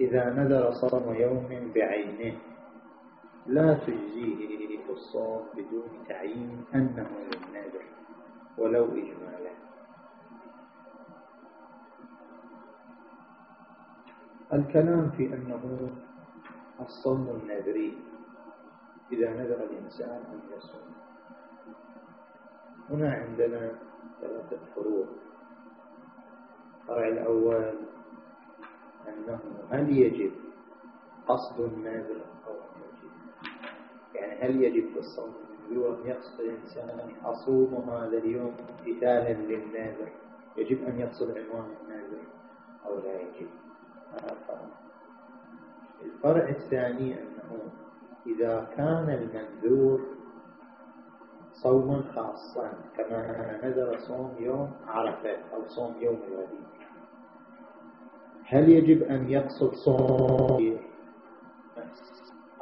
إذا نذر صوم يوم بعينه لا تجزيه الصوم بدون تعيين أنه للنذر ولو إجمالا. الكلام في أنه الصوم النذري إذا نذر الإنسان أن يصوم. هنا عندنا ثلاثة فروع الفرع الأول أنه هل يجب قصد النذر أو يجب؟ يعني هل يجب في الصوم أن يقصد الإنسان أصوم هذا اليوم امتثالا للنذر؟ يجب أن يقصد عنوان النذر أو لا يجب؟ هذا الفرع. الفرع الثاني أنه إذا كان المنذور صوما خاصا كما نذر صوم يوم عرفة أو صوم يوم الغدير هل يجب أن يقصد صوم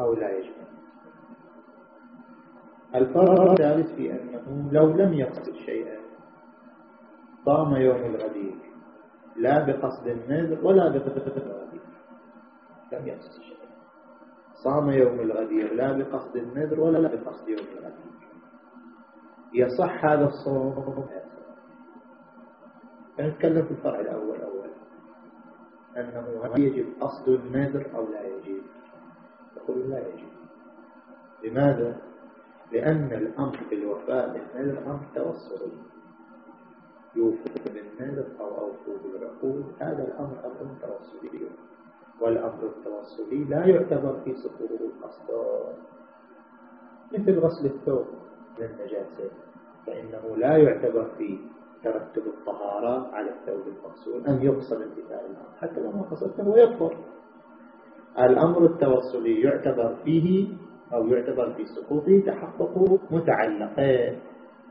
أو لا يجب؟ الفرق الثالث في أنه لو لم يقصد شيئا صام يوم الغدير لا بقصد النذر ولا بقصد الغدير لم يقصد شيئا. صام يوم الغدير لا بقصد النذر ولا بقصد يوم الغدير يصح هذا الصوم. نتكلم في الفرع الأول أولا. أنه هل يجب قصد النذر أو لا يجب؟ يقول لا يجب. لماذا؟ لأن الأمر بالوفاء بالنذر أمر توصلي يوفوا بالنذر أو أوفوا بالعقود هذا الأمر أمر توصلي والأمر التوصلي لا يعتبر في سقوط الأصدار مثل غسل الثوب. من النجاسة فإنه لا يعتبر في ترتب الطهارة على الثوب المغسول أن يقصد امتثال الأمر حتى لو ما قصدته يكفر. الأمر التوصلي يعتبر فيه أو يعتبر في سقوطه تحقق متعلقين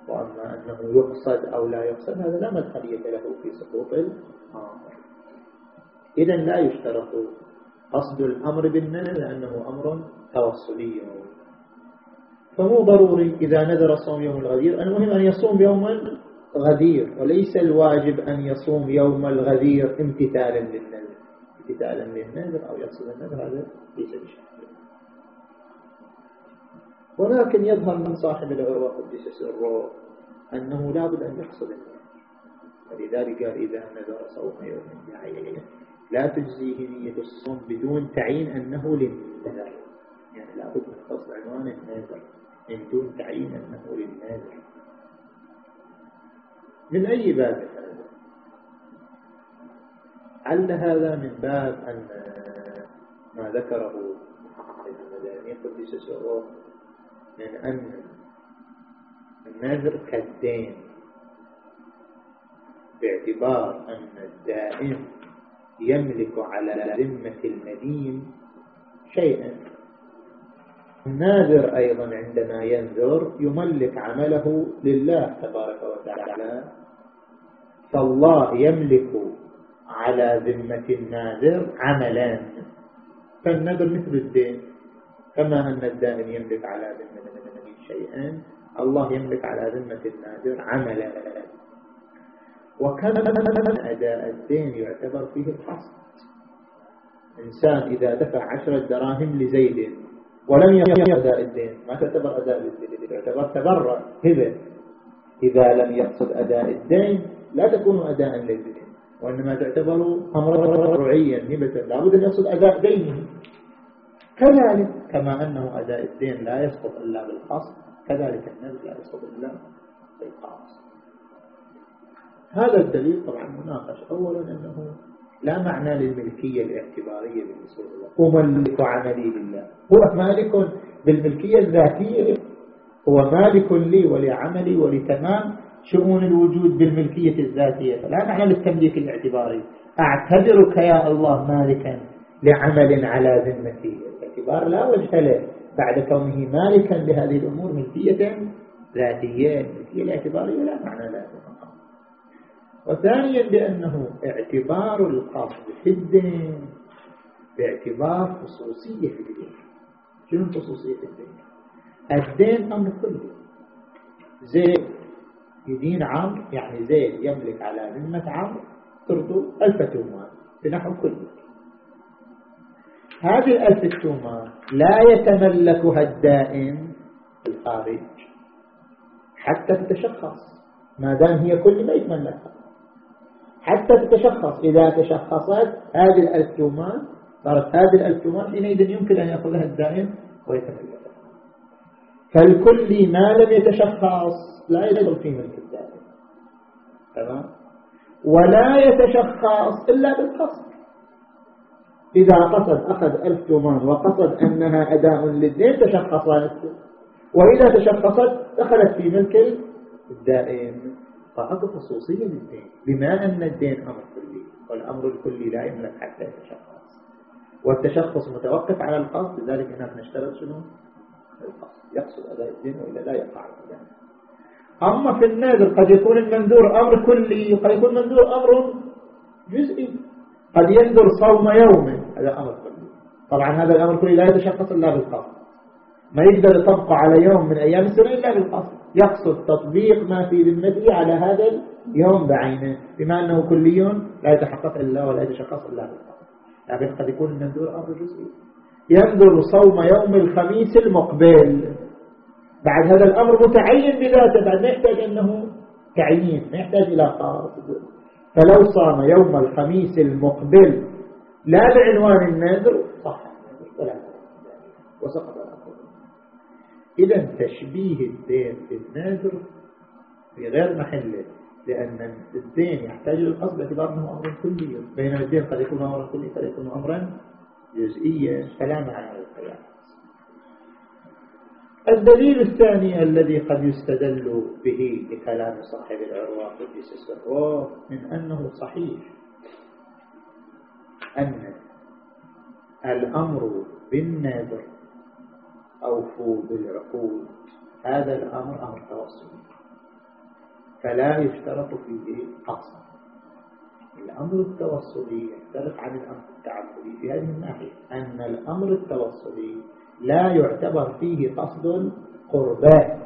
وأما أنه يقصد أو لا يقصد هذا لا مدخلية له في سقوط الأمر إذا لا يشترط قصد الأمر بالنذر لأنه أمر توصلي فمو ضروري إذا نذر صوم يوم الغدير المهم أن يصوم يوم الغدير وليس الواجب أن يصوم يوم الغدير امتثالا للنذر. امتثالا للنذر أو يقصد النذر هذا ليس بشرط. ولكن يظهر من صاحب العروة قدس سره أنه لابد أن يقصد النذر. ولذلك قال إذا نذر صوم يوم بعينه لا تجزيه نية الصوم بدون تعيين أنه للنذر. يعني لابد من قصد عنوان النذر. من دون تعيين أنه للنازل من أي باب؟ هذا عل هذا من باب أن ما ذكره ابن المداني قدس سره من أن النذر كالدين؟ باعتبار أن الدائم يملك على ذمة المدين شيئا. الناذر أيضا عندما ينذر يملك عمله لله تبارك وتعالى. فالله يملك على ذمة الناذر عملا. فالنذر مثل الدين. كما أن الدائن يملك على ذمة شيئا الله يملك على ذمة الناذر عملا. وكما أداء الدين يعتبر فيه القصد إنسان إذا دفع عشرة دراهم لزيد ولم يقم أداء الدين. ما تعتبر أداء الدين. تعتبر تبرع. هبة إذا لم يقصد أداء الدين لا تكون أداء للدين. وإنما تعتبر أمرا رعيا هبة لابد أن يقصد أداء دينه. كذلك كما أنه أداء الدين لا يسقط إلا بالقصد كذلك النبي لا يسقط إلا بالقصد. هذا الدليل طبعا مناقش. أولا أنه لا معنى للملكية الاعتبارية بالنسبة لله أملك عملي لله. هو مالك بالملكية الذاتية. هو مالك لي ولعملي ولتمام شؤون الوجود بالملكية الذاتية. فلا معنى للتمليك الاعتباري. أعتبرك يا الله مالكا لعمل على ذمتي. الاعتبار لا وجه له. بعد كونه مالكا لهذه الأمور ملكية ذاتية. الملكية الاعتبارية لا معنى لها. وثانيا بأنه اعتبار القصد في الدين باعتبار خصوصية في الدين. شنو خصوصية الدين؟ الدين أمر كله. زيد يدين عمرو يعني زيد يملك على ذمة عمرو ترضو ألف تومان بنحو كل هذه الألف التومان لا يتملكها الدائم في الخارج حتى تتشخص. ما دام هي كل ما يتملكها. حتى تتشخص. إذا تشخصت هذه الألف تومان صارت هذه الألف تومان حينئذ يمكن أن يأخذها الدائم ويتملكها فالكل ما لم يتشخص لا يدخل في ملك الدائم تمام؟ ولا يتشخص إلا بالقصد. إذا قصد أخذ ألف تومان وقصد أنها أداء للدين تشخصت وإذا تشخصت دخلت في ملك الدائم فأكو خصوصية للدين. بما أن الدين أمر كلي والأمر الكلي لا يملك حتى يتشخص والتشخص متوقف على القصد لذلك هناك نشترط شنو؟ القصد. يقصد أداء الدين وإلا لا يقع الدين. أما في النادر قد يكون المنذور أمر كلي وقد يكون المنذور أمر جزئي. قد ينذر صوم يوم هذا أمر كلي. طبعا هذا الأمر كلي لا يتشخص إلا بالقصد. ما يقدر يطبق على يوم من أيام السنة إلا بالقصد. يقصد تطبيق ما في ذمته على هذا اليوم بعينه بما أنه كلي لا يتحقق إلا ولا يتشخص إلا بالقصد لكن قد يكون المنذور أمر جزئي. ينذر صوم يوم الخميس المقبل. بعد هذا الأمر متعين بذاته بعد ما يحتاج أنه تعيين ما يحتاج إلى قاصد فلو صام يوم الخميس المقبل لا بعنوان النذر صح. ولا وسقط. إذا تشبيه الدين بالنذر في غير محله لأن الدين يحتاج للقصد باعتبار أنه أمر كلي بينما الدين قد يكون أمرا كلي قد يكون أمرا جزئيا فلا معنى للقياس الدليل الثاني الذي قد يستدل به لكلام صاحب العروة قدس سره من أنه صحيح أن الأمر بالنذر أوفوا بالعقود. هذا الأمر أمر توصلي فلا يشترط فيه قصر الأمر التوصلي يختلف عن الأمر التعبدي في هذه الناحية. أن الأمر التوصلي لا يعتبر فيه قصد قربان.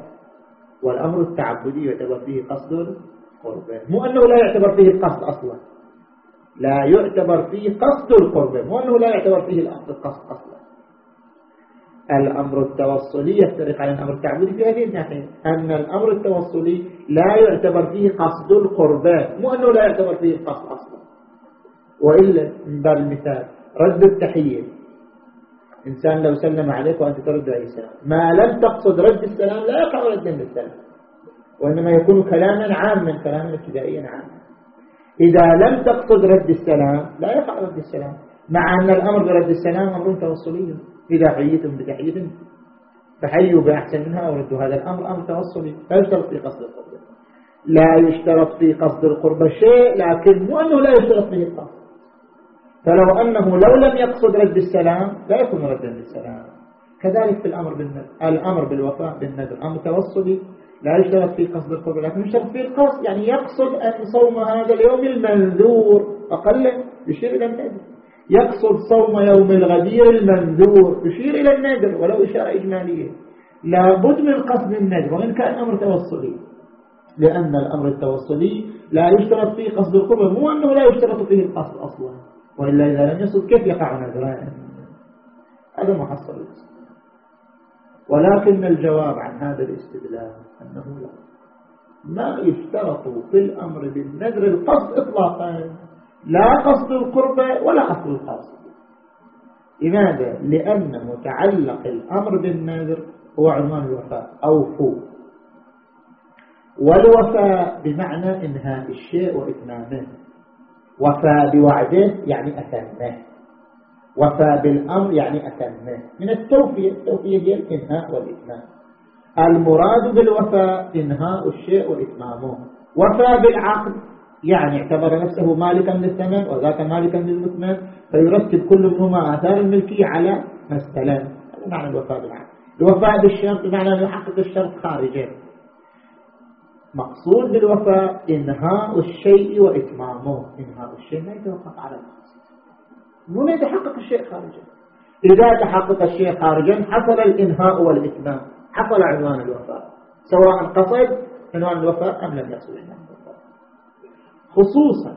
والأمر التعبدي يعتبر فيه قصد قربان. مو أنه لا يعتبر فيه القصد أصلا. لا يعتبر فيه قصد القربان. مو أنه لا يعتبر فيه القصد أصلا. الأمر التوصلي يفترق عن الأمر التعبدي في هذه الناحية. أن الأمر التوصلي لا يعتبر فيه قصد القربان مو أنه لا يعتبر فيه القصد أصلا. وإلا من باب المثال رد التحية. إنسان لو سلم عليك وأنت ترد عليه السلام ما لم تقصد رد السلام لا يقع رد السلام. وإنما يكون كلاما عاما كلاما ابتدائيا عاما. إذا لم تقصد رد السلام لا يقع رد السلام. مع أن الأمر برد السلام أمر توصلي. حييتم بتحية فحيوا بأحسن منها أو ردوا هذا الأمر. أمر توصلي لا يشترط في قصد القرب؟ لا يشترط في قصد القرب شيء لكن مو أنه لا يشترط فيه القصد فلو أنه لو لم يقصد رد السلام لا يكون ردا للسلام. كذلك في الأمر بالنذر الأمر بالوفاء بالنذر. أمر توصلي لا يشترط في قصد القرب لكن يشترط في القصد. يعني يقصد أن صوم هذا اليوم المنذور أقل يشير إلى النذر يقصد صوم يوم الغدير المنذور يشير إلى النذر ولو إشارة إجمالية. لابد من قصد النذر وإن كان أمر توصلي لأن الأمر التوصلي لا يشترط فيه قصد القرب مو أنه لا يشترط فيه القصد أصلا وإلا إذا لم يصد كيف يقع نذران هذا محصل. الاستدلال ولكن الجواب عن هذا الاستدلال أنه لا. ما يشترط في الأمر بالنذر القصد إطلاقا. لا قصد القربة ولا قصد القصد. لماذا؟ لأن متعلق الأمر بالنذر هو عنوان الوفاء أوفوا والوفاء بمعنى إنهاء الشيء وإتمامه. وفى بوعده يعني أتمه. وفى بالأمر يعني أتمه. من التوفية التوفية هي الإنهاء والإتمام. المراد بالوفاء إنهاء الشيء وإتمامه. وفى بالعقد يعني اعتبر نفسه مالكا للثمن وذاك مالكا للمثمن فيرتب كل منهما آثار الملكية على ما استلم. هذا معنى الوفاء بالعقد الوفاء بالشرط بمعنى أن يحقق الشرط خارجه مقصود بالوفاء إنهاء الشيء وإتمامه. إنهاء الشيء ما يتوقف على القصد مو يتحقق الشيء خارجا إذا تحقق الشيء خارجا حصل الإنهاء والإتمام. حصل عنوان الوفاء. سواء قصد عنوان الوفاء أم لم عنوان. الوفاء خصوصا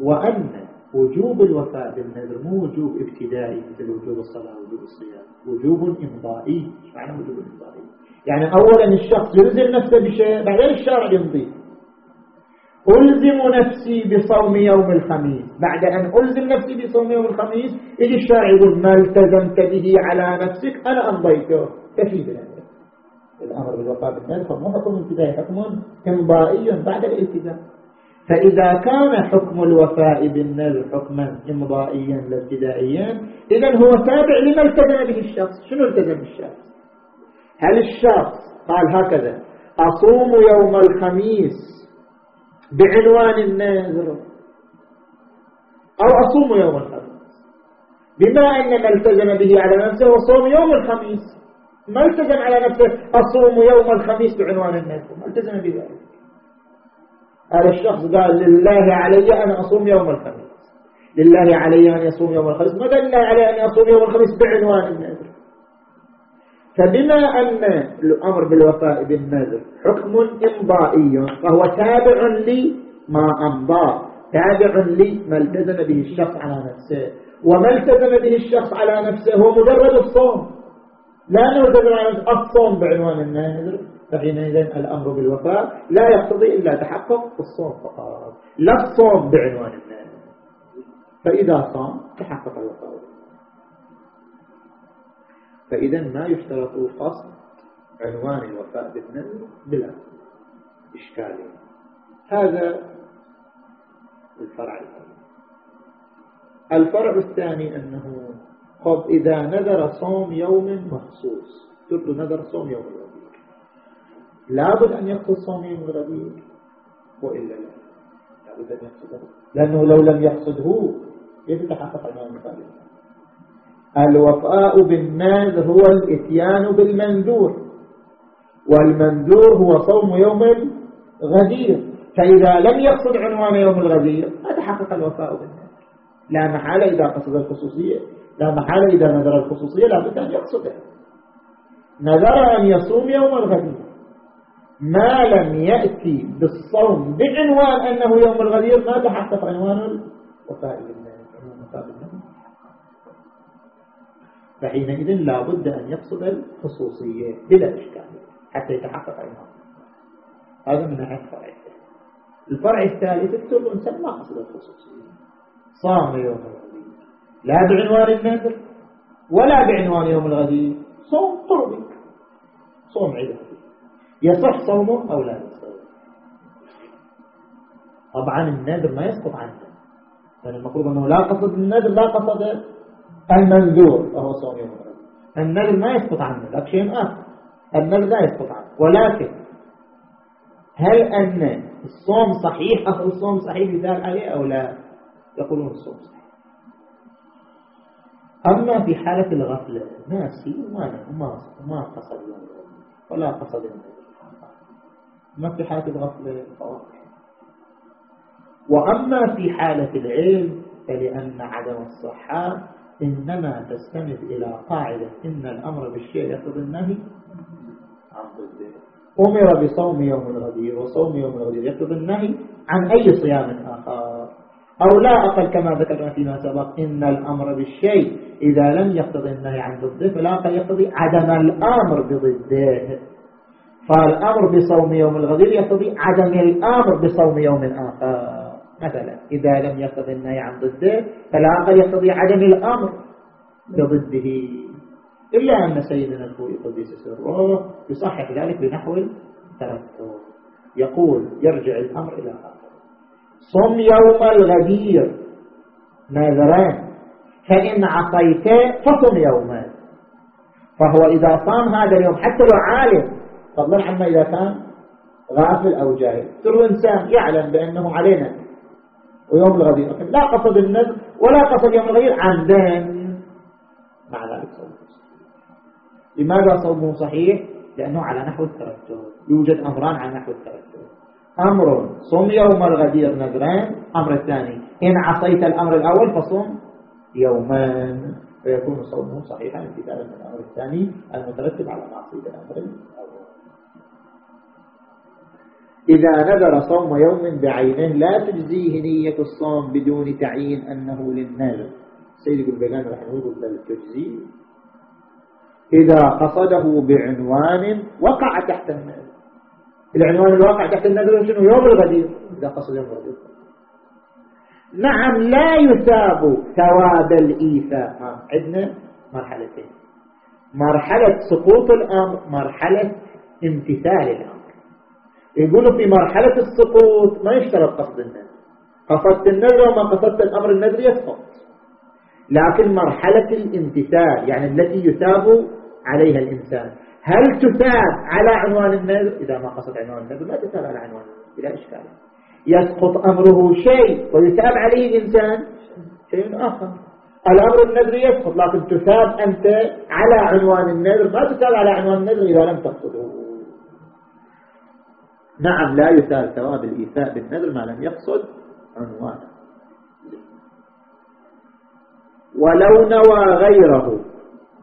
وأن وجوب الوفاء بالنذر مو وجوب ابتدائي مثل وجوب الصلاة وجوب الصيام وجوب إمضائي. إيش معنى وجوب إمضائي؟ يعني أولا الشخص يلزم نفسه بشيء بعدين الشارع يمضي. ألزم نفسي بصوم يوم الخميس. بعد أن ألزم نفسي بصوم يوم الخميس يجي الشارع يقول ما التزمت به على نفسك أنا أمضيته. كفي بالأمر الأمر بالوفاء بالنذر مو حكم ابتدائي حكم إمضائي بعد الالتزام. فإذا كان حكم الوفاء بالنذر حكما إمضائيا لا ابتدائيا إذا هو تابع لما التزم به الشخص. شنو التزم الشخص هل الشخص قال هكذا أصوم يوم الخميس بعنوان النذر؟ أو أصوم يوم الخميس؟ بما أن ما التزم به على نفسه وصوم يوم الخميس. ما التزم على نفسه؟ أصوم يوم الخميس بعنوان النذر. ما التزم بذلك هذا الشخص قال لله علي أن أصوم يوم الخميس. لله علي أن يصوم يوم الخميس. ماذا لله علي أن يصوم يوم الخميس بعنوان النذر. فبما أن الأمر بالوفاء بالنذر حكم إمضائي فهو تابع لما أمضى. تابع لما التزم به الشخص على نفسه. وما التزم به الشخص على نفسه هو مجرد الصوم. لأنه التزم على الصوم بعنوان النذر. فحينئذ الأمر بالوفاء لا يقتضي إلا تحقق الصوم فقط. لا الصوم بعنوان النذر فإذا صام تحقق الوفاء. فإذا ما يشترط قصد عنوان الوفاء بالنذر بلا إشكال. هذا الفرع الأول. الفرع الثاني أنه قد إذا نذر صوم يوم مخصوص. ترد نذر صوم يوم لابد أن يقصد صوم يوم الغدير وإلا لا. لابد أن يقصده لأنه لو لم يقصده يتحقق عنوان بالنذر الوفاء بالناز هو الإتيان بالمنذور. والمنذور هو صوم يوم الغدير. فإذا لم يقصد عنوان يوم الغدير ما تحقق الوفاء بالناز لا محالة إذا قصد الخصوصية. لا محالة إذا نذر الخصوصية لا بد أن يقصده. نذر أن يصوم يوم الغدير. ما لم يأتي بالصوم بعنوان أنه يوم الغدير ما تحقق عنوان الوفاء بالناز فحينئذ لا بد أن يقصد الخصوصية بلا إشكال حتى يتحقق عنها هذا من ناحية الفرع. الثالث الفرع الثالث اكتب إنسان ما قصد الخصوصية. صام يوم الغدير. لا بعنوان النذر ولا بعنوان يوم الغدير. صوم طربي صوم عيد يصح صومه أو لا؟ يصح طبعا النذر ما يسقط عنه. يعني المفروض أنه لا قصد النذر لا قصد المنذور وهو صوم يوم النذر ما يسقط عنه ذاك شيء آخر. النذر لا يسقط عنه. ولكن هل أن الصوم صحيح؟ أو الصوم صحيح يدال عليه أو لا؟ يقولون الصوم صحيح. أما في حالة الغفلة ناسي ما ما ما قصد. ولا قصد النذر. ما في حالة الغفلة فواضح وأما في حالة العلم فلأن عدم الصحة إنما تستند إلى قاعدة إن الأمر بالشيء يقتضي النهي. عن ضده أمر بصوم يوم الغدير وصوم يوم الغدير يقتضي النهي عن أي صيام آخر. أو لا أقل كما ذكرنا فيما سبق إن الأمر بالشيء إذا لم يقتضي النهي عن ضده فلا أقل يقتضي عدم الأمر بضده. فالأمر بصوم يوم الغدير يقتضي عدم الأمر بصوم يوم آخر مثلا إذا لم يقتضي النهي عن ضده فالعقل يقتضي عدم الأمر بضده. إلا أن سيدنا الخوي قدس سره يصحح ذلك بنحو الترتب. يقول يرجع الأمر إلى آخر. صم يوم الغدير. ناذران فإن عصيت فصم يوما. فهو إذا صام هذا اليوم حتى لو عالم فضلا عما إذا كان غافل أو جاهل؟ ترى إنسان يعلم بأنه علينا ويوم الغدير. لا قصد النذر ولا قصد يوم الغدير عمدا مع ذلك صومه لماذا صومه صحيح؟ لأنه على نحو الترتب يوجد أمران على نحو الترتب أمر صم يوم الغدير نذران. أمر الثاني إن عصيت الأمر الأول فصم يومان. فيكون صومه صحيحا امتثالا من الأمر الثاني المترتب على معصية الأمر إذا نذر صوم يوم بعينه لا تجزيه نية الصوم بدون تعيين أنه للنذر. سيد البيغان رحمه الله بل تجزيه إذا قصده بعنوان وقع تحت النذر. العنوان الواقع تحت النذر شنو؟ يوم الغدير. إذا قصد يوم الغدير. نعم لا يثاب ثواب الإيفاء عندنا مرحلتين. مرحلة سقوط الأمر مرحلة امتثال الأمر. يقولوا في مرحلة السقوط ما يشترط قصد النذر قصدت النذر وما قصدت الأمر النذر يسقط. لكن مرحلة الامتثال يعني التي يثاب عليها الإنسان. هل تثاب على عنوان النذر؟ إذا ما قصد عنوان النذر ما تثاب على عنوان بلا إشكال. يسقط أمره شيء ويثاب عليه الإنسان؟ شيء آخر. الأمر النذر يسقط لكن تثاب أنت على عنوان النذر. ما تثاب على عنوان النذر إذا لم تقصده. نعم لا يثاب ثواب الإيثاء بالنذر ما لم يقصد عنوانه. ولو نوى غيره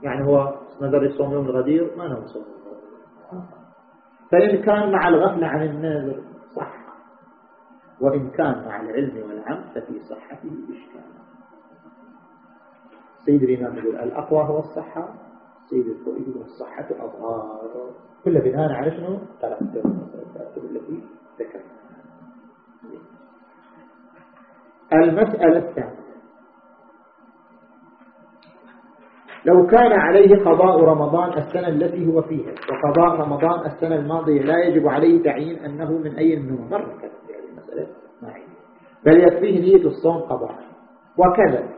يعني هو نذر الصوم يوم الغدير ما نوى صوم فإن كان مع الغفلة عن النذر صح وإن كان مع العلم والعمل ففي صحته إشكال. سيد الإمام يقول الأقوى هو الصحة. سيد الفؤيد يقول الصحة أظهار كل بناء على شنو؟ ترتب التي ذكرنا. المسألة الثانية. لو كان عليه قضاء رمضان السنة التي هو فيها وقضاء رمضان السنة الماضية لا يجب عليه تعيين أنه من أي منهم مرة كانت هذه المسألة؟ بل يكفيه نية الصوم قضاء. وكذا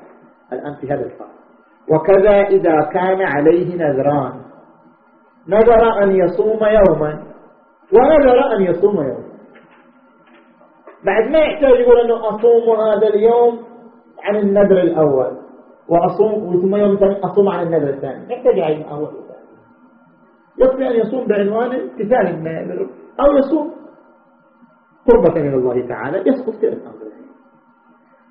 الآن في هذا الفرق. وكذا إذا كان عليه نذران. نذر أن يصوم يوما ونذر أن يصوم يوما. بعد ما يحتاج يقول أنه أصوم هذا اليوم عن النذر الأول وأصوم ثم يوم ثاني أصوم عن النذر الثاني. يحتاج عين أول وثاني. يكفي أن يصوم بعنوان امتثال النذر أو يصوم قربة إلى الله تعالى يسقط في الأمر.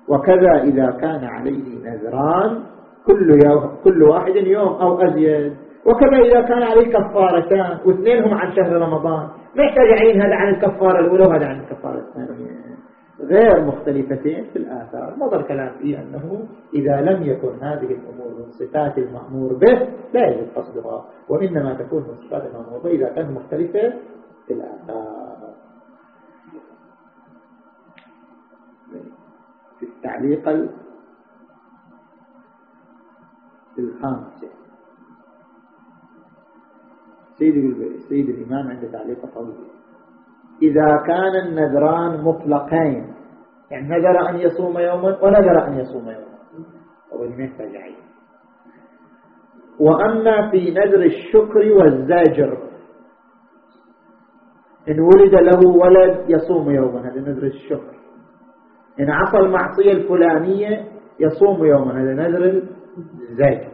وكذا إذا كان عليه نذران كل, يوم كل واحد يوم أو أزيد. وكذا إذا كان عليه كفارتان واثنينهم عن شهر رمضان. ما يحتاج يعين هذا عن الكفارة الأولى وهذا عن الكفارة الثانية. غير مختلفتين في الآثار. مضى الكلام فيه أنه إذا لم يكن هذه الأمور من صفات المأمور به لا يجب قصدها. وإنما تكون من صفات المأمور به إذا كانت مختلفة في الآثار. في التعليق الخامسة سيد, سيد الإمام عند تعليق طويل إذا كان النذران مطلقين يعني نذر أن يصوم يوما ونذر أن يصوم يوما. وبالمثل جعيد وأما في نذر الشكر والزاجر إن ولد له ولد يصوم يوما هذا نذر الشكر. إن عصى المعصية الفلانية يصوم يوما هذا نذر الزاجر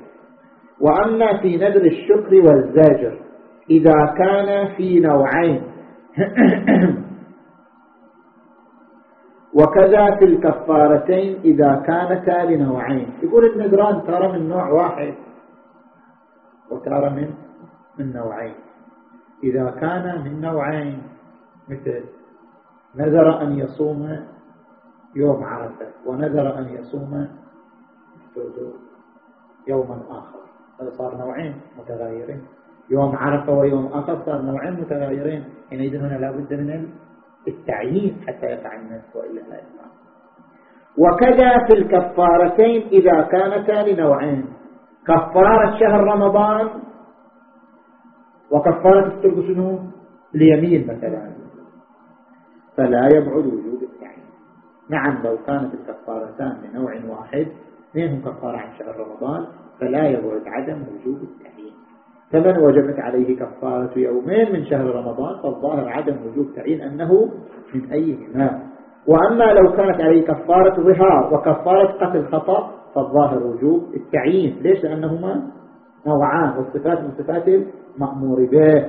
وأما في نذر الشكر والزاجر إذا كان في نوعين. وكذا في الكفارتين إذا كانتا لنوعين. يقول النذران ترى من نوع واحد. وترى من من نوعين. إذا كان من نوعين مثل نذر أن يصوم يوم عرفة ونذر أن يصوم يوما آخر. صار نوعين متغيرين يوم عرفة ويوم آخر صار نوعين متغيرين حينئذ هنا لابد من التعيين حتى يقع النسخ وإلا لا يقع. وكذا في الكفارتين إذا كانتا لنوعين كفارة شهر رمضان وكفارة الترك شنو؟ اليمين مثلا. فلا يبعد وجود التعيين. نعم لو كانت الكفارتان لنوع واحد اثنين كفارة عن شهر رمضان فلا يبعد عدم وجود التعيين. فمن وجبت عليه كفارة يومين من شهر رمضان فالظاهر عدم وجوب تعيين أنه من أيهما وأما لو كانت عليه كفارة ظهار وكفارة قتل خطأ فالظاهر وجوب التعيين. ليش؟ لأنهما نوعان والصفات من صفات المأمور به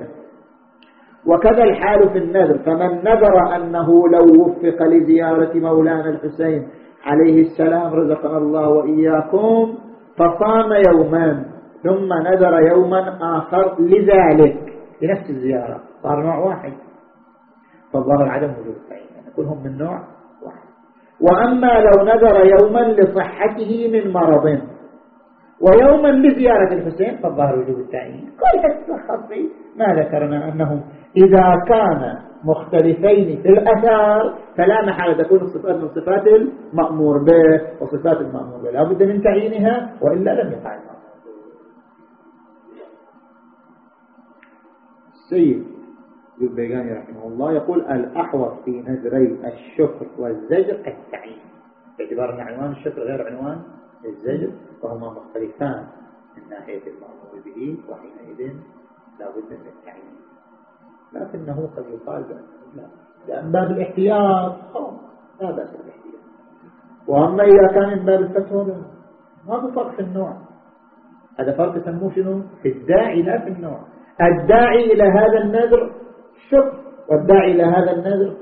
وكذا الحال في النذر. فمن نذر أنه لو وفق لزيارة مولانا الحسين عليه السلام رزقنا الله وإياكم فصام يومان ثم نذر يوما آخر لذلك لنفس الزيارة. صار نوع واحد. فالظاهر عدم وجود. يعني كلهم من نوع واحد. وأما لو نذر يوما لصحته من مرض ويوما لزيارة الحسين فالظاهر وجود التعيين كل تتلخص في ما ذكرنا أنه إذا كان مختلفين في الأثار. فلا محالة تكون الصفات من صفات المأمور به وصفات المأمور به. لا بد من تعيينها وإلا لم يقع المأمور السيد البيغاني رحمه الله يقول الأحوط في نذري الشكر والزجر التعيين. باعتبار أن عنوان الشكر غير عنوان الزجر وهما مختلفان من ناحية المأمور به وحينئذ لا بد من التعيين. لكنه قد يقال لا. لأن باب الاحتياط لا بأس بالاحتياط. وأما إذا كان من باب الفتوى ما في فرق في النوع. هذا فرق يسموه شنو؟ في الداعي لا في النوع. الداعي إلى هذا النذر شكر والداعي إلى هذا النذر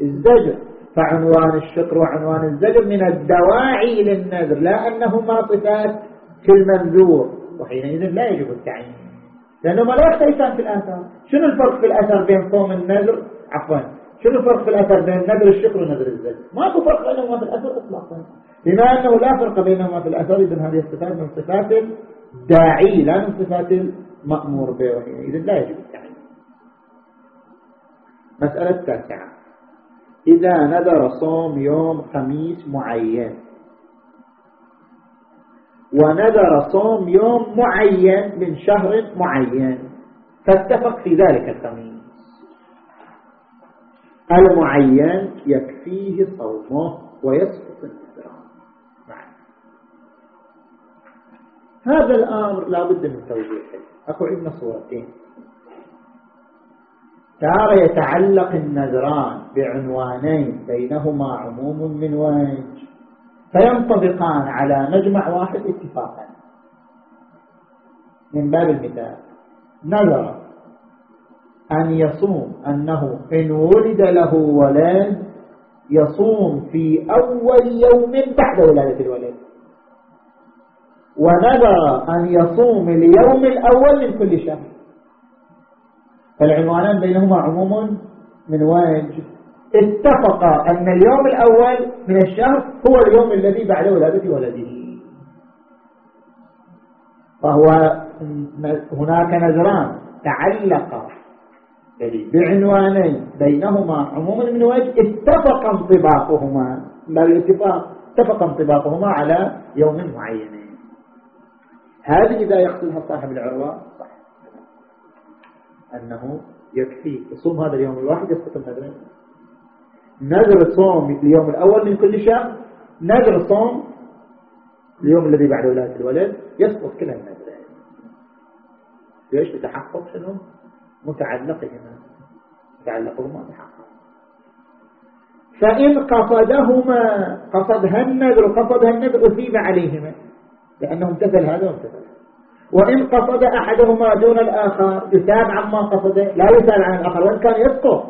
الزجر. فعنوان الشكر وعنوان الزجر من الدواعي للنذر لا أنهما صفات في المنذور وحينئذ لا يجب التعيين. لأنهما لا يختلفان في الآثار. شنو الفرق في الأثر بين صوم النذر؟ عفوا. شنو الفرق في الأثر بين نذر الشكر ونذر الزجر ما فرق بينهما في الأثر إطلاقا. بما أنه لا فرق بينهما في الأثر إذن هذه الصفات من صفات الداعي لا من صفات المأمور به وحينئذ لا يجب التعيين مسألة تاسعة. إذا نذر صوم يوم خميس معين ونذر صوم يوم معين من شهر معين. فاتفق في ذلك الخميس المعين يكفيه صومه ويسقط النذران هذا الأمر لا بد من توضيحه أكو عندنا صورتين. تارة يتعلق النذران بعنوانين بينهما عموم من وجه فينطبقان على مجمع واحد اتفاقا. من باب المثال نذر أن يصوم أنه إن ولد له ولد يصوم في أول يوم بعد ولادة الولد. ونذر أن يصوم اليوم الأول من كل شهر. فالعنوانان بينهما عموم من وجه اتفق أن اليوم الأول من الشهر هو اليوم الذي بعد ولادة ولده. فهو هناك نذران تعلق بعنوانين بينهما عموم من وجه اتفق انطباقهما بل الاتفاق اتفق انطباقهما على يوم معين. هذه إذا يقصدها صاحب العروة صح. أنه يكفي يصوم هذا اليوم الواحد يسقط النذرين نذر صوم اليوم الأول من كل شهر نذر صوم اليوم الذي بعد ولادة الولد يسقط كلا النذرين ليش؟ بتحقق شنو؟ متعلقهما. متعلقهما تحقق فإن قصدهما قصدها النذر قصدها النذر أثيب عليهما لأنه امتثل هذا وامتثل. وإن قصد أحدهما دون الآخر يثاب عما قصده لا يثاب عن الآخر وإن كان يسقط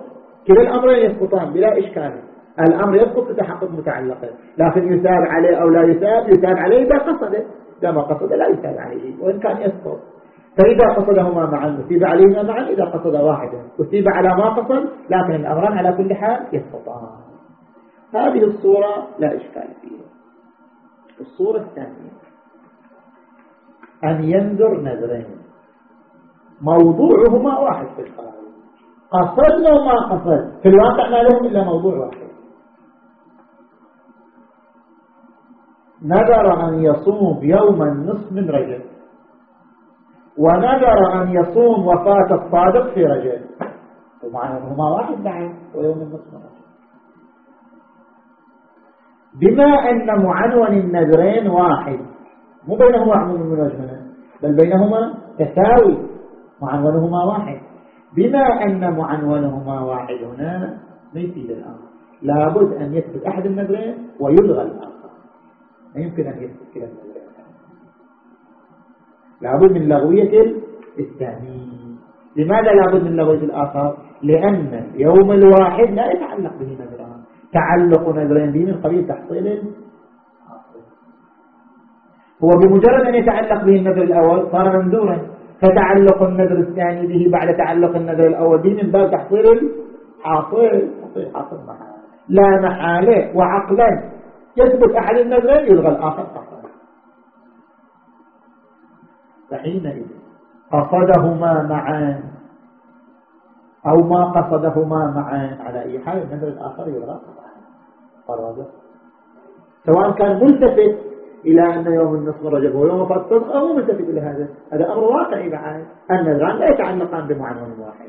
كلا الأمرين يسقطان بلا إشكال. الأمر يسقط بتحقق متعلقة. لكن يثاب عليه أو لا يثاب يثاب عليه إذا قصده إذا ما قصده لا يثاب عليه وإن كان يسقط. فإذا قصدهما معا أثيب عليهما معا إذا قصد واحدا. أثيب على ما قصد لكن الأمران على كل حال يسقطان. هذه الصورة لا إشكال فيها. الصورة الثانية. أن ينذر نذرين. موضوعهما واحد في الخارج قصدنا وما قصد في الواقع ما لهم إلا موضوع واحد. نذر أن يصوم يوم النصف من رجل. ونذر أن يصوم وفاة الصادق في رجل. ومعنى هما واحد بعد ويوم النصف من رجل. بما أن معنون النذرين واحد. مو بينهما عموم من وجهنا بل بينهما تساوي. معنونهما واحد. بما أن معنونهما واحد هنا ما يفيد الأمر. لابد أن يثبت أحد النذرين ويلغى الآخر ما يمكن أن يثبت كلا النذرين لابد من لغوية الثاني. لماذا لابد من لغوية الآخر؟ لأن اليوم الواحد لا يتعلق به نذران تعلق نذرين به من قبيل تحصيل هو بمجرد أن يتعلق به النذر الأول صار منذورا فتعلق النذر الثاني به بعد تعلق النذر الأول به من باب تحصيل حاصل حاصل لا محالة وعقلا. يثبت أحد النذرين يلغى الآخر قطعا فحينئذ قصدهما معا أو ما قصدهما معا. على أي حال النذر الآخر يلغى قطعا سواء كان ملتفت إلى أن يوم النصف رجب هو يوم وفاة الصدق أو ملتفت إلى هذا. هذا أمر واقعي بعد. النذران لا يتعلقان بمعنى واحد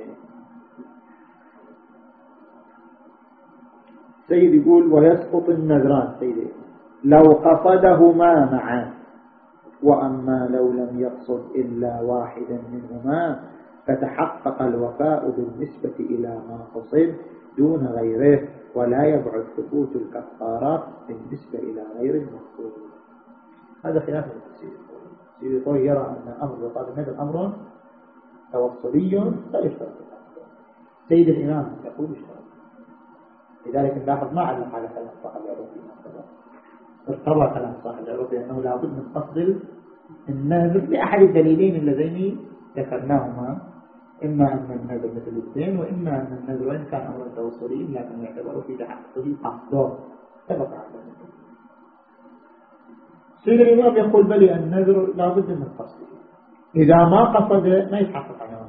سيد يقول ويسقط النذران. سيدي لو قصدهما معا وأما لو لم يقصد إلا واحدا منهما فتحقق الوفاء بالنسبة إلى ما قصد دون غيره ولا يبعد ثبوت الكفارات بالنسبة إلى غير المقصود. هذا خلاف التفسير. سيدي طوي يرى أن أمر وقال هذا أمر توصلي لا يشترط سيد الإمام يقول اشترط لذلك نلاحظ ما علم على كلام صاحب مثلا ارتضى كلام صاحب العروض لأنه لابد من قصد النذر لأحد الدليلين اللذين ذكرناهما. إما أن النذر مثل الدين وإما أن النذر وإن كان أمرا توصلي لكن يعتبر في تحققه قصده سبق على سيد الإمام يقول بلي النذر لابد من قصده إذا ما قصد ما يتحقق عنه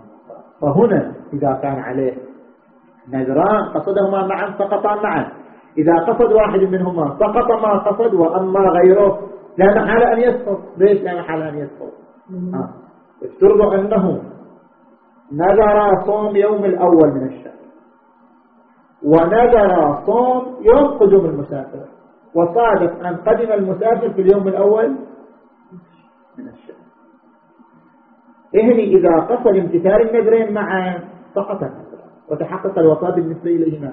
فهنا إذا كان عليه نذران قصدهما معا سقطا معا. إذا قصد واحد منهما سقط ما قصد وأما غيره لا محال أن يسقط. ليش لا محال أن يسقط؟ آه. افترضوا أنه نذر صوم يوم الأول من الشهر. ونذر صوم يوم قدوم المسافر. وصادف أن قدم المسافر في اليوم الأول؟ من الشهر إهني إذا قصد امتثال النذرين معا سقط النذر وتحقق الوفاة بالنسبة إليهما.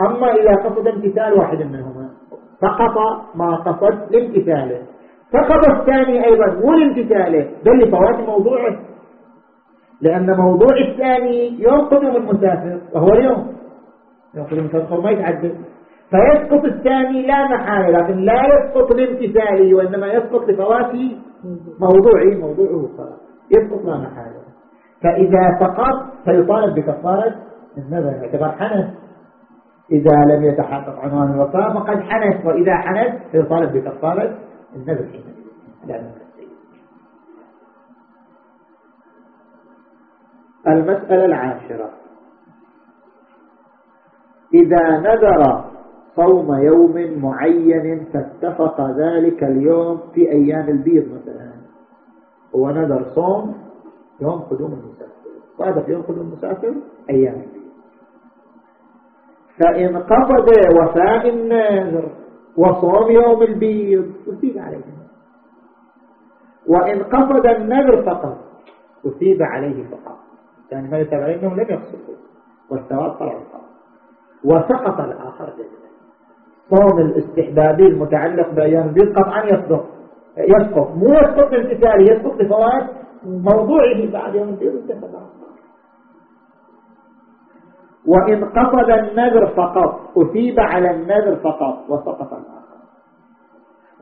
أما إذا قصد امتثال واحد منهما سقط ما قصد لامتثاله. سقط الثاني أيضا مو لامتثاله بل لفوات موضوعه. لأن موضوع الثاني يوم قدم المسافر وهو اليوم. يوم قدم المسافر ما يتعدد فيسقط الثاني لا محالة لكن لا يسقط لامتثاله وإنما يسقط لفوات موضوعه موضوعه الصلاة يسقط لا محالة. فإذا سقط فيطالب بكفارة النذر. يعتبر حنث. إذا لم يتحقق عنوان الوفاة فقد حنث وإذا حنث فيطالب بكفارة النذر. المسألة العاشرة. إذا نذر صوم يوم معين فاتفق ذلك اليوم في أيام البيض مثلا. هو نذر صوم يوم قدوم المسافر. وهذا يوم قدوم المسافر أيام. البيض فإن قصد وفاء النذر وصوم يوم البيض أثيب عليه. وإن قصد النذر فقط أثيب عليه فقط. يعني ما يتبع لم يقصده والثواب طلع الفقط وسقط الآخر جدا صوم الاستحبابي المتعلق بأيام البيض قطعا يسقط يسقط مو يسقط الامتثالي يسقط لفوات موضوعه بعد يوم البيض انتهى وإن قصد النذر فقط أثيب على النذر فقط وسقط الآخر.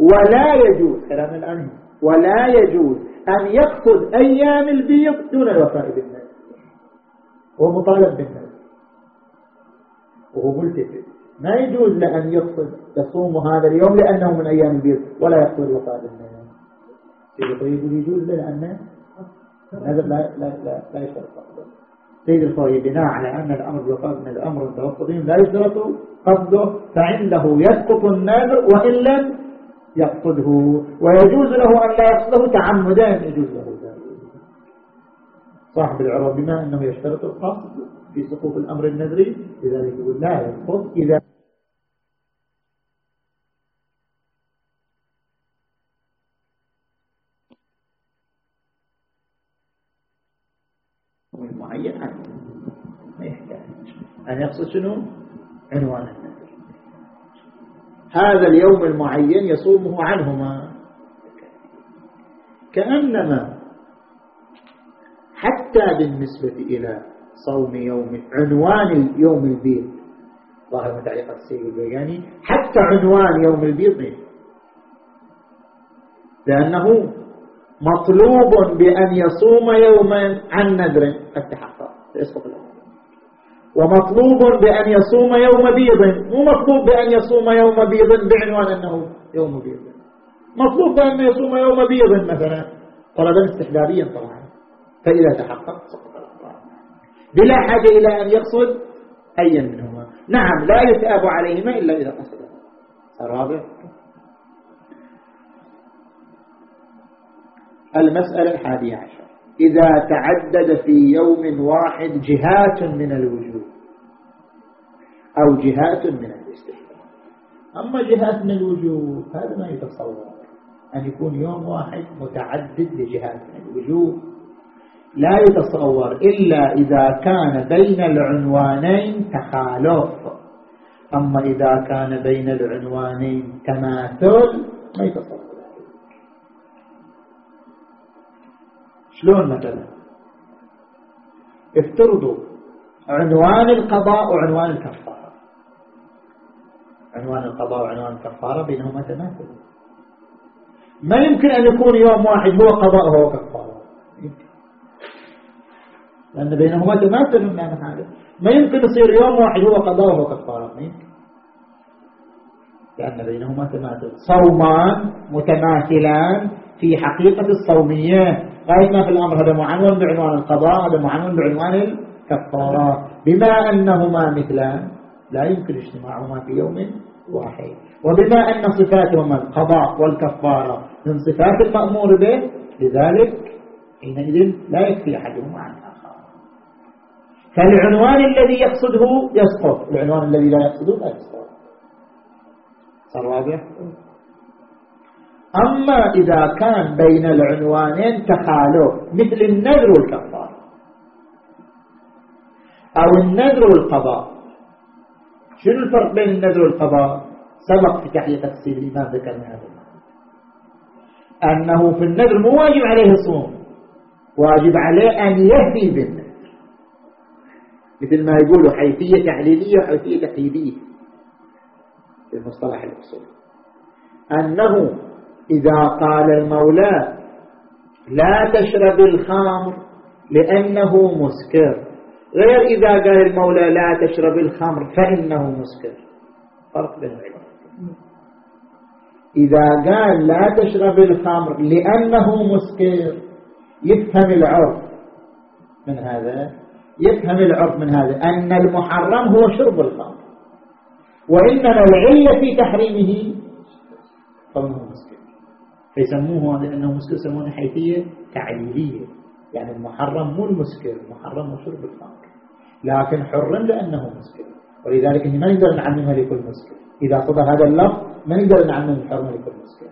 ولا يجوز كلام الآن ولا يجوز أن يقصد أيام البيض دون الوفاء بالنذر. هو مطالب بالنذر. وهو ملتفت. ما يجوز لأن يقصد يصوم هذا اليوم لأنه من أيام البيض ولا يقصد الوفاء بالنذر يقول يجوز لأنه هذا لا لا لا, لا يشترط سيد الخوي بناء على أن الأمر بالقصد من الأمر التوسطي لا يشترط قصده فعنده يسقط النذر وإن لم يقصده. ويجوز له أن لا يقصده تعمدا يجوز له ذلك. صاحب العرب بما أنه يشترط القصد. في سقوط الأمر النذري لذلك يقول لا يسقط. إذا أن يقصد شنو؟ عنوان النذر. هذا اليوم المعين يصومه عنهما. كأنما حتى بالنسبة إلى صوم يوم عنوان يوم البيض. ظاهر من تعليقات السيد البياني حتى عنوان يوم البيض لأنه مطلوب بأن يصوم يوما عن نذر. قد تحقق الأمر ومطلوب بأن يصوم يوم بيض. مو مطلوب بأن يصوم يوم بيض بعنوان أنه يوم بيض. مطلوب بأن يصوم يوم بيض مثلا. طلبا استحبابيا طبعا. فإذا تحقق سقط. بلا حاجة إلى أن يقصد أي منهما. نعم لا يتأب عليهما إلا إذا قصد. الرابع المسألة الحادية عشر إذا تعدد في يوم واحد جهات من الوجود أو جهات من الاستحباب أما جهات من الوجود هذا ما يتصور. أن يكون يوم واحد متعدد لجهات من الوجود لا يتصور إلا إذا كان بين العنوانين تخالف. أما إذا كان بين العنوانين تماثل ما يتصور. شلون مثلا؟ افترضوا عنوان القضاء وعنوان الكفارة. عنوان القضاء وعنوان الكفارة بينهما تماثل. ما يمكن أن يكون يوم واحد هو قضاء وهو كفارة. يمكن لأن بينهما تماثل من هذا ما يمكن يصير يوم واحد هو قضاء وهو كفارة. ما يمكن. لأن بينهما تماثل صومان متماثلان في حقيقة الصومية. غاية ما في الأمر. هذا معنون بعنوان القضاء هذا معنون بعنوان الكفارات بما أنهما مثلان لا يمكن اجتماعهما في يوم واحد. وبما أن صفاتهما القضاء والكفارة من صفات المأمور به لذلك حينئذ لا يكفي أحدهما عن الآخر فالعنوان الذي يقصده يسقط. العنوان الذي لا يقصده لا يسقط. صار واضح؟ أما إذا كان بين العنوانين تخالف مثل النذر والكفار. أو النذر والقضاء. شنو الفرق بين النذر والقضاء؟ سبق في تحية تفسير الإمام ذكرنا هذا. أنه في النذر مو واجب عليه الصوم. واجب عليه أن يهدي بالنذر. مثل ما يقولوا حيثية تعليلية وحيثية تقييدية في المصطلح الأصولي أنه إذا قال المولى لا تشرب الخمر لأنه مسكر غير إذا قال المولى لا تشرب الخمر فإنه مسكر. فرق بين إذا قال لا تشرب الخمر لأنه مسكر يفهم العرف من هذا. يفهم العرف من هذا أن المحرم هو شرب الخمر وإنما العلة في تحريمه فهو مسكر فيسموه لأنه مسكر يسمونه حيثية تعليلية يعني المحرم مو المسكر المحرم هو شرب الخمر. لكن حرم لأنه مسكر ولذلك ما نقدر نعممها لكل مسكر إذا صدر هذا اللفظ ما نقدر نعمم الحرمة لكل مسكر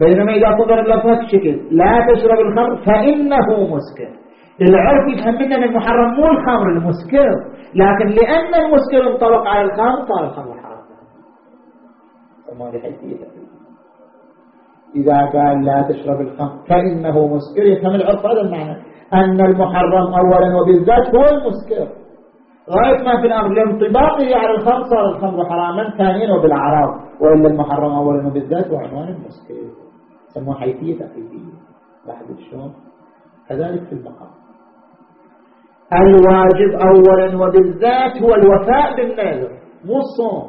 بينما إذا صدر اللفظ شكل لا تشرب الخمر فإنه مسكر العرف يفهم منا أن المحرم مو الخمر المسكر لكن لأن المسكر انطبق على الخمر صار الخمر حرام. وما لحيثية إذا قال لا تشرب الخمر فإنه مسكر. يفهم العرف هذا المعنى. أن المحرم أولا وبالذات هو المسكر. غاية ما في الأمر لانطباقه على الخمر صار الخمر حراما ثانيا وبالأعراض وإلا المحرم أولا وبالذات هو عنوان المسكر. سموه حيثية تقليدية. بعد شلون؟ كذلك في المقام. الواجب أولا وبالذات هو الوفاء بالنذر مو الصوم.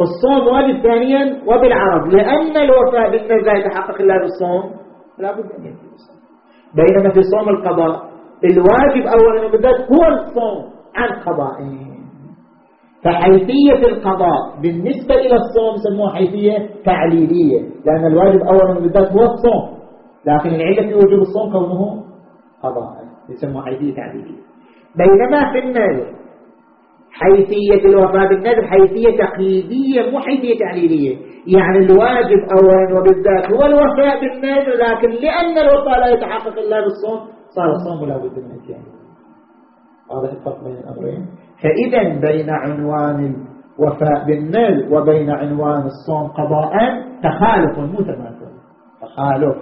الصوم واجب ثانيا وبالعرض لأن الوفاء بالنذر لا يتحقق إلا بالصوم. لا بد أن يكون بينما في صوم القضاء الواجب أولا وبالذات هو الصوم عن قضائين فحيثية القضاء بالنسبة إلى الصوم سموها حيثية تعليلية لأن الواجب أولا وبالذات هو الصوم. لكن العلة في وجوب الصوم كونه قضاء يسموها حيثية تعليلية. بينما في النذر حيثية الوفاة بالنذر حيثية تقييدية مو حيثية تعليلية. يعني الواجب أولا وبالذات هو الوفاء بالنذر لكن لأن الوفاء لا يتحقق إلا بالصوم صار الصوم لا بد من اتيانه واضح الفرق بين الأمرين؟ فإذا بين عنوان الوفاء بالنذر وبين عنوان الصوم قضاء تخالف متماثل تخالف.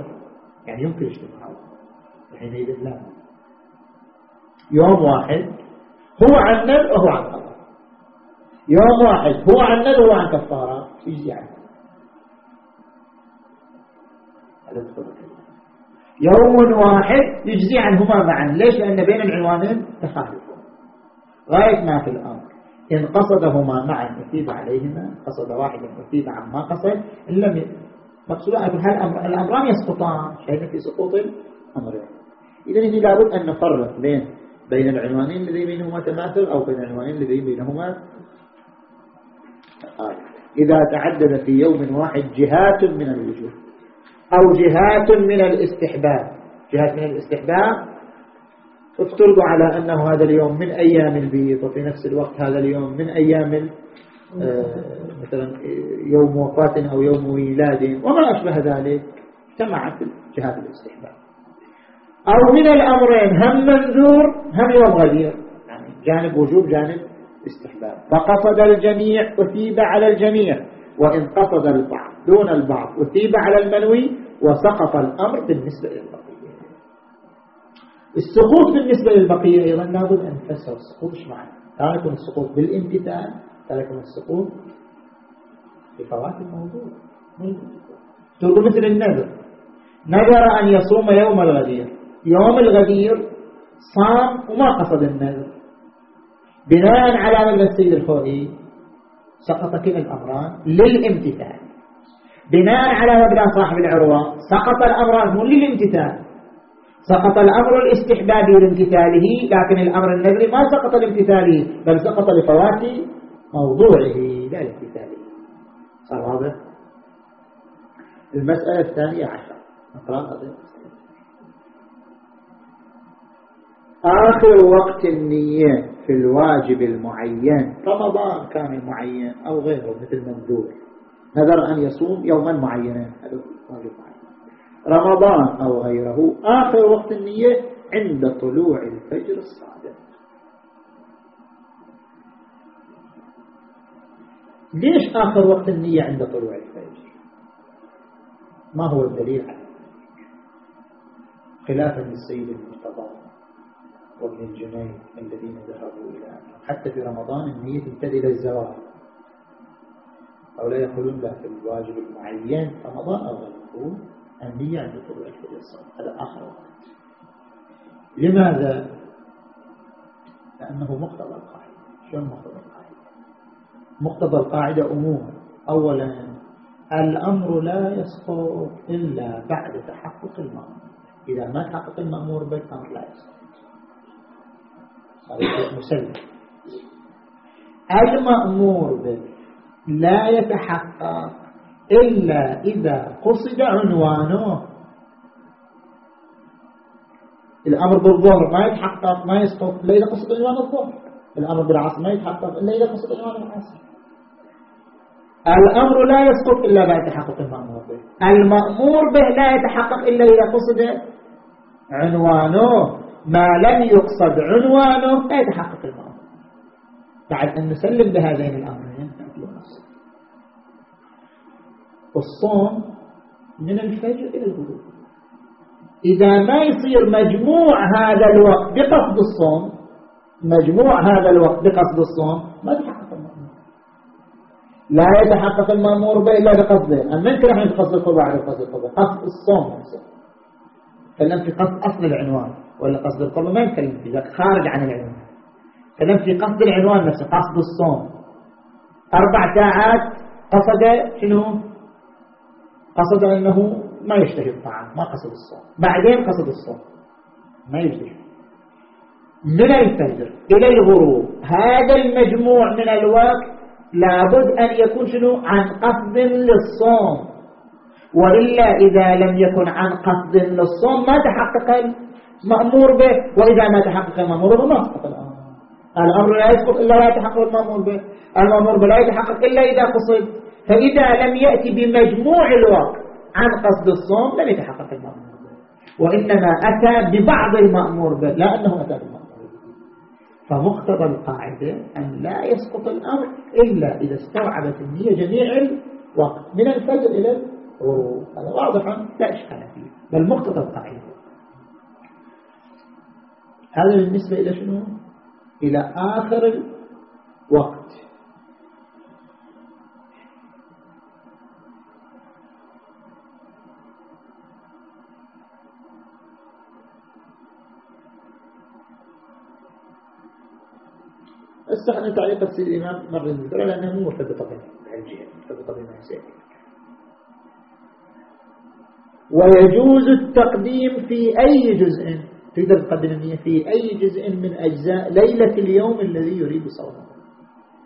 يعني يمكن اجتماعه حينئذ لا. يوم واحد هو نذر وهو عن قضاء يوم واحد هو نذر وهو عن كفارة يجزي عنه يوم واحد يجزي عنهما معا. ليش؟ لأن بين العنوانين تخالف غاية ما في الأمر. إن قصدهما معا أثيب عليهما قصد واحد أثيب عما قصد إن لم مقصود هل الأمران يسقطان؟ شيئا في سقوط الأمرين. إذا لابد أن نفرق بين بين العنوانين الذي بينهما تماثل أو بين العنوانين الذي بينهما آه. إذا تعدد في يوم واحد جهات من الوجود أو جهات من الاستحباب. جهات من الاستحباب افترضوا على أنه هذا اليوم من أيام البيض وفي نفس الوقت هذا اليوم من أيام آه، مثلا يوم وفاة أو يوم ميلاد وما أشبه ذلك. اجتمعت جهات الاستحباب. أو من الأمرين هم منذور هم يوم غدير يعني جانب وجوب جانب استحباب. فقصد الجميع أثيب على الجميع. وإن قصد البعض دون البعض أثيب على المنوي وسقط الأمر بالنسبة للبعض السقوط بالنسبة للبقية أيضا لابد أن نفسر السقوط. إيش معنى؟ يكون السقوط بالامتثال لا يكون السقوط بفوات الموضوع. تقول مثل النذر. نذر أن يصوم يوم الغدير. يوم الغدير صام وما قصد النذر. بناء على مبنى السيد الخوئي سقط كلا الأمران للامتثال. بناء على مبنى صاحب العروة سقط الأمران مو للامتثال. سقط الأمر الاستحبابي لامتثاله لكن الأمر النذري ما سقط لامتثاله بل سقط لفوات موضوعه لا لامتثاله. صار واضح؟ المسألة الثانية عشر آخر وقت النية في الواجب المعين. رمضان كان المعين أو غيره مثل منذور نذر أن يصوم يوما معينا. واجب معين. رمضان أو غيره آخر وقت النية عند طلوع الفجر الصادق. ليش آخر وقت النية عند طلوع الفجر؟ ما هو الدليل على خلافا للسيد المرتضى. وابن الجنين الذين ذهبوا إلى حتى في رمضان النية تبتدي إلى الزواج. أو لا يقولون له في الواجب المعين رمضان أو غيره النية عند طلوع الفجر الصادق هذا آخر وقت. لماذا؟ لأنه مقتضى القاعدة. شو مقتضى القاعدة؟ مقتضى القاعدة أمور أولا الأمر لا يسقط إلا بعد تحقق المأمور. إذا ما تحقق المأمور به الأمر لا يسقط. مسلم المأمور به لا يتحقق إلا إذا قصد عنوانه. الأمر بالظهر ما يتحقق ما يسقط إلا إذا قصد عنوان الظهر. الأمر بالعصر ما يتحقق إلا إذا قصد عنوان العصر. الأمر لا يسقط إلا بعد تحقق المأمور به. المأمور به لا يتحقق إلا إذا قصد عنوانه. ما لم يقصد عنوانه. لا يتحقق المأمور بعد أن نسلم بهذين الأمرين الصوم من الفجر إلى الغروب. إذا ما يصير مجموع هذا الوقت بقصد الصوم مجموع هذا الوقت بقصد الصوم ما يتحقق المأمور. لا يتحقق المأمور به إلا بقصده. أما يمكن نحن قصد القضاء على قصد القضاء؟ قصد الصوم نفسه. تكلم في قصد أصل العنوان. ولا قصد القضاء ما يتكلم في ذلك خارج عن العنوان تكلم في قصد العنوان نفسه قصد الصوم. أربع ساعات قصد شنو؟ قصد أنه ما يشتهي الطعام ما قصد الصوم. بعدين قصد الصوم. ما يشتهي. من الفجر إلى الغروب هذا المجموع من الوقت لابد أن يكون شنو؟ عن قصد للصوم. وإلا إذا لم يكن عن قصد للصوم ما تحقق المأمور به وإذا ما تحقق المأمور به ما سقط الأمر. الأمر لا يسقط إلا لا يتحقق المأمور به. المأمور به لا يتحقق إلا إذا قصد فإذا لم يأتي بمجموع الوقت عن قصد الصوم لم يتحقق المأمور به. وإنما أتى ببعض المأمور به لا أنه أتى بالمأمور فمقتضى القاعدة أن لا يسقط الأمر إلا إذا استوعبت النية جميع الوقت من الفجر إلى الغروب. هذا واضح لا إشكال فيه. بل مقتضى القاعدة. هذا بالنسبة إلى شنو؟ إلى آخر الوقت. الصحة تعليق السيد الإمام مرة نذكرها لأنها مو مرتبطة بهالجهة مرتبطة بما ويجوز التقديم في أي جزء؟ تقدر تقدم النية في أي جزء من أجزاء ليلة اليوم الذي يريد صومه.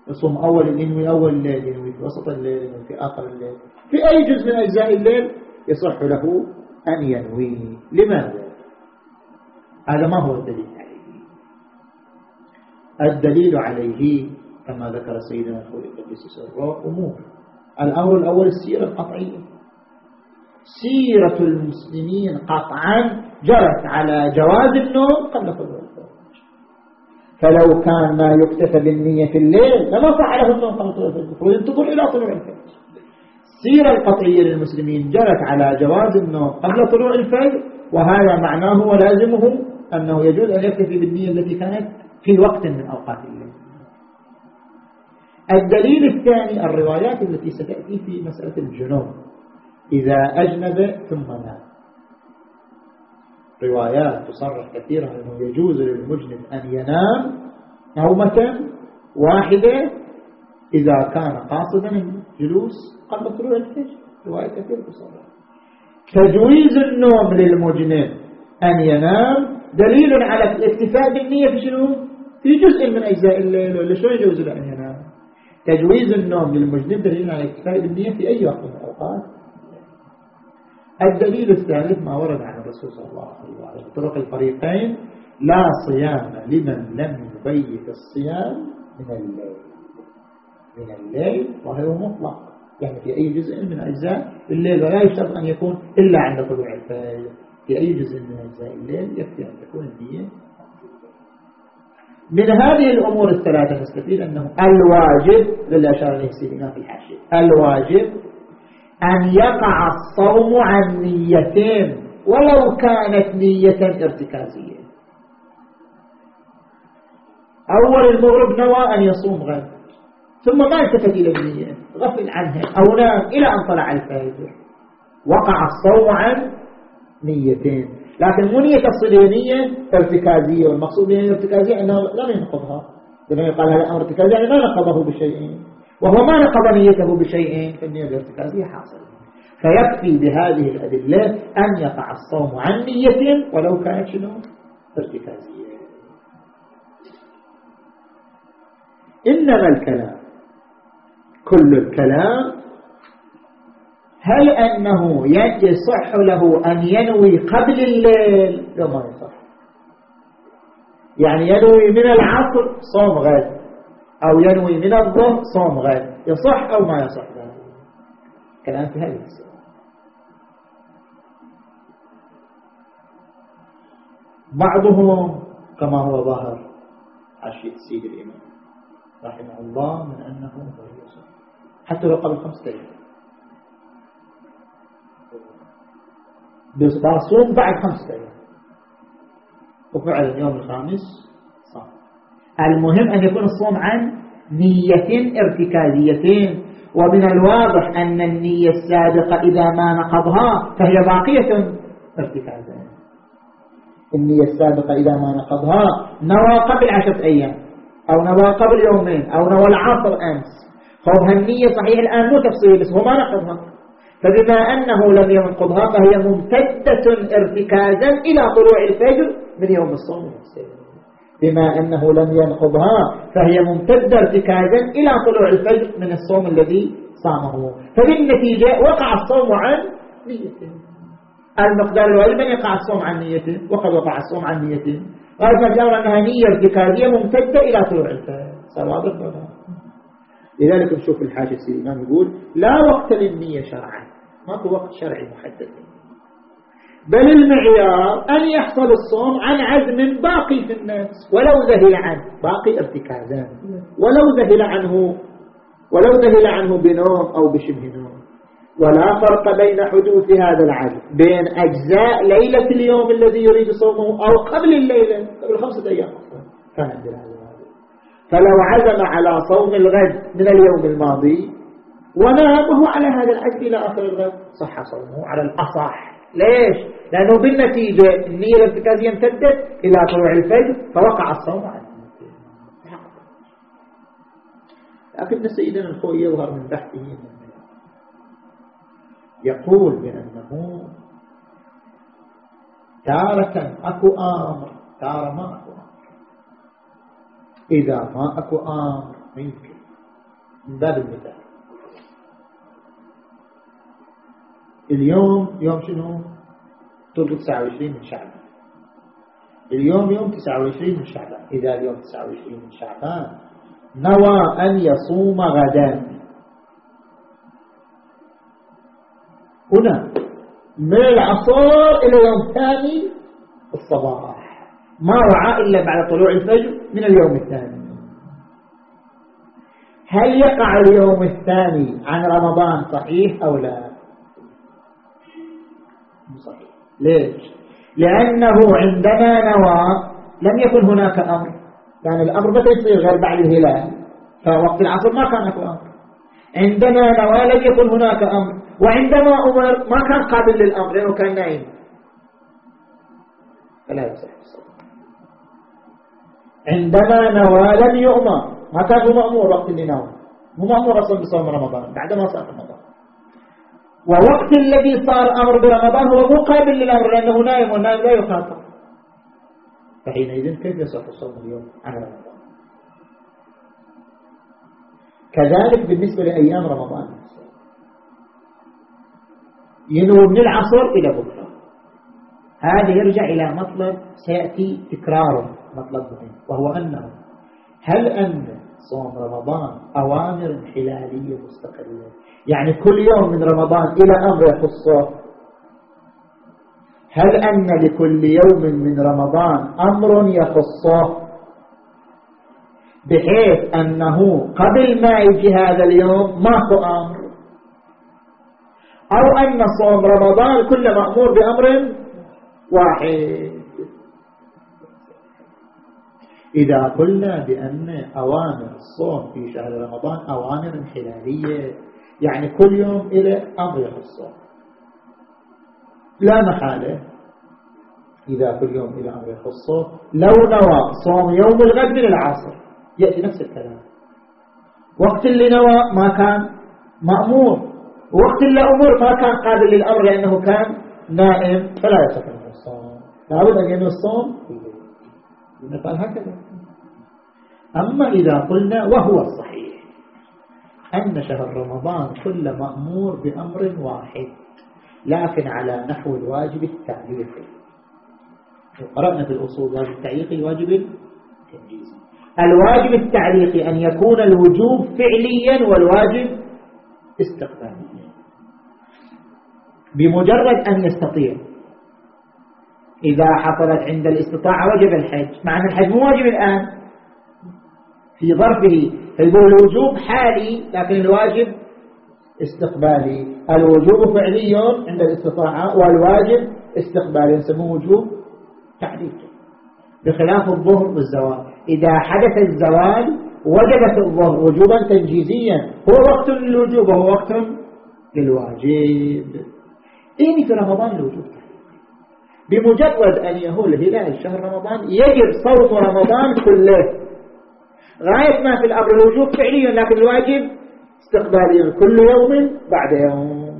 يصوم أول الليل أول الليل ينوي في وسط الليل ينوي في آخر الليل. في أي جزء من أجزاء الليل يصح له أن ينوي. لماذا؟ هذا ما هو الدليل عليه؟ الدليل عليه كما ذكر سيدنا الخوي قدس سره أمور الأمر الأول السيرة القطعية. سيرة المسلمين قطعا جرت على جواز النوم قبل طلوع فلو كان ما يكتفى بالنية في الليل لما صح له النوم قبل طلوع الفجر وينتظر إلى طلوع الفجر. السيرة القطعية للمسلمين جرت على جواز النوم قبل طلوع الفجر وهذا معناه ولازمه أنه يجوز أن يكتفي بالنية التي كانت في وقت من أوقات الليل. الدليل الثاني الروايات التي ستأتي في مسألة الجنوب إذا أجنب ثم نام روايات تصرح كثيرا أنه يجوز للمجنب أن ينام نومة واحدة إذا كان قاصدا الجلوس قبل طلوع الفجر. رواية كثيرة تصرح. تجويز النوم للمجنب أن ينام دليل على الاكتفاء بالنية في شنو؟ في جزء من أجزاء الليل ولا شو يجوز له أن ينام؟ تجويز النوم للمجنب دليل على الاكتفاء بالنية في أي وقت من الأوقات. الدليل الثالث ما ورد عن الرسول صلى الله عليه وسلم. طرق الفريقين لا صيام لمن لم يبيت الصيام من الليل. من الليل وهو مطلق. يعني في أي جزء من أجزاء الليل. ولا يشترط أن يكون إلا عند طلوع الفجر. في أي جزء من أجزاء الليل يكفي أن تكون النية من هذه الأمور الثلاثة نستفيد أنه الواجب للي أشار إليه سيدنا في الحاشية. الواجب أن يقع الصوم عن نيتين ولو كانت نية ارتكازية. أول المغرب نوى أن يصوم غد ثم ما التفت إلى النية غفل عنها. أو نام إلى أن طلع الفجر. وقع الصوم عن نيتين. لكن مو نية ارتكازية والمقصود بها ارتكازية أنه لم ينقضها. لما يقال هذا أمر ارتكازي يعني ما نقضه بشيء. وهو ما نقض نيته بشيء فالنية الارتكازية حاصلة فيكفي بهذه الأدلة أن يقع الصوم عن نية ولو كانت شنو؟ ارتكازية. إنما الكلام كل الكلام هل أنه يصح له أن ينوي قبل الليل؟ لو ما يصح يعني ينوي من العصر صوم غد أو ينوي من الظهر صوم غد يصح أو ما يصح؟ كلام في هذه السنة بعضهم كما هو ظاهر عشية سيد الإمام رحمه الله من أنه غير يصح. حتى لو قبل خمسة أيام بصوم بعد خمسة أيام وفعل اليوم الخامس المهم أن يكون الصوم عن نية ارتكازيتين ومن الواضح أن النية السابقة إذا ما نقضها فهي باقية ارتكازا. النية السابقة إذا ما نقضها نوى قبل عشرة أيام أو نوى قبل يومين أو نوى العصر أمس. خوف النية صحيح الآن مو تفصيل بس هو ما نقضها. فبما أنه لم ينقضها فهي ممتدة ارتكازا إلى طلوع الفجر من يوم الصوم. نفسه بما أنه لم ينقضها فهي ممتدة ارتكازا إلى طلوع الفجر من الصوم الذي صامه. فبالنتيجة وقع الصوم عن نيته المقدار الواجب أن يقع الصوم عن نيته وقد وقع الصوم عن نيته وهذا مجال أنها نية ارتكازية ممتدة إلى طلوع الفجر. صار واضح لذلك نشوف الحاجة الإمام يقول لا وقت للنية شرعا. ماكو وقت شرعي محدد. بل المعيار أن يحصل الصوم عن عزم باقي في النفس ولو ذهل عنه. باقي ارتكازان. ولو ذهل عنه ولو ذهل عنه بنوم أو بشبه نوم. ولا فرق بين حدوث هذا العزم بين أجزاء ليلة اليوم الذي يريد صومه أو قبل الليلة قبل خمسة أيام. كان فلو عزم على صوم الغد من اليوم الماضي ونام وهو على هذا العزم إلى آخر الغد؟ صح صومه على الأصح. ليش؟ لأنه بالنتيجة النية الارتكازية امتدت إلى طلوع الفجر فوقع الصوم عنه لكن سيدنا الخوي يظهر من بحثه يقول بأنه تارة أكو آمر تارة ما أكو آمر. إذا ما أكو آمر ما يمكن من باب المثال اليوم يوم شنو؟ طول 29 من شعبان. اليوم يوم 29 من شعبان. إذا اليوم 29 من شعبان. نوى أن يصوم غدا. هنا من العصر إلى يوم ثاني الصباح. ما وعى إلا بعد طلوع الفجر من اليوم الثاني. هل يقع اليوم الثاني عن رمضان صحيح أو لا؟ ليش؟ لأنه عندما نوى لم يكن هناك أمر. كان الأمر متى يصير غير بعد الهلال. فوقت العصر ما كان هناك أمر. عندما نوى لم يكن هناك أمر. وعندما أمر ما كان قابل للأمر لأنه كان نايم. فلا يصح. عندما نوى لم يؤمر. ما كان هو مأمور وقت اللي نوى. مو مأمور أصلا بصوم رمضان. بعد ما صار رمضان. ووقت الذي صار أمر برمضان هو مو قابل للأمر لأنه نائم والنائم لا يخاطب فحينئذ كيف يصح الصوم اليوم؟ عن رمضان. كذلك بالنسبة لأيام رمضان. ينوي من العصر إلى بكرة هذا يرجع إلى مطلب سيأتي تكراره مطلب مهم وهو أنه هل أن صوم رمضان أوامر حلالية مستقلة. يعني كل يوم من رمضان إلى أمر يخصه هل أن لكل يوم من رمضان أمر يخصه بحيث أنه قبل ما يجي هذا اليوم ماكو أمر. أو أن صوم رمضان كل مأمور بأمر واحد. إذا قلنا بأن أوامر الصوم في شهر رمضان أوامر حلالية يعني كل يوم إلى أمر يخصه لا محالة إذا كل يوم إلى أمر يخصه لو نوى صوم يوم الغد من العصر يأتي نفس الكلام. وقت اللي نوى ما كان مأمور وقت اللي أمور ما كان قابل للأمر لأنه كان نائم فلا يصح الصوم. لابد أن ينوي الصوم قال هكذا. أما إذا قلنا وهو الصحيح أن شهر رمضان كل مأمور بأمر واحد لكن على نحو الواجب التعليقي قرأنا في الأصول واجب التعليقي واجب التنجيزي الواجب التعليقي أن يكون الوجوب فعليا والواجب استقباليا بمجرد أن يستطيع إذا حصلت عند الاستطاعة وجب الحج. مع أن الحج مو واجب الآن. في ظرفه. فيقول الوجوب حالي لكن الواجب استقبالي. الوجوب فعلي عند الاستطاعة والواجب استقبالي. يسموه وجوب تعليقي بخلاف الظهر والزوال. إذا حدث الزوال وجبت الظهر وجوبا تنجيزيا هو وقت للوجوب وهو وقت للواجب. إيه في رمضان الوجوب بمجرد أن يهول هلال شهر رمضان يجب صوم رمضان كله. غاية ما في الأمر الوجوب فعليا لكن الواجب استقباليا كل يوم بعد يوم.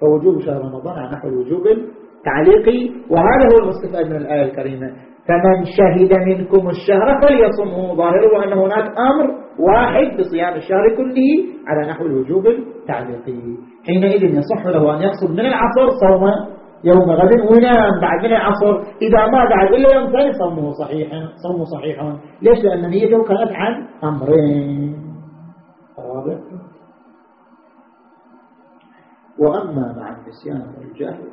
فوجوب شهر رمضان على نحو الوجوب التعليقي. وهذا هو المستفاد من الآية الكريمة. فمن شهد منكم الشهر فليصمه. ظاهره أن هناك أمر واحد بصيام الشهر كله على نحو الوجوب التعليقي. حينئذ يصح له أن يقصد من العصر صوم يوم غد وينام بعد من العصر إذا ما بعد إلا يوم ثاني صومه صحيحا صومه صحيحا. ليش؟ لأن نيته كانت عن أمرين. واضح؟ وأما مع النسيان والجهل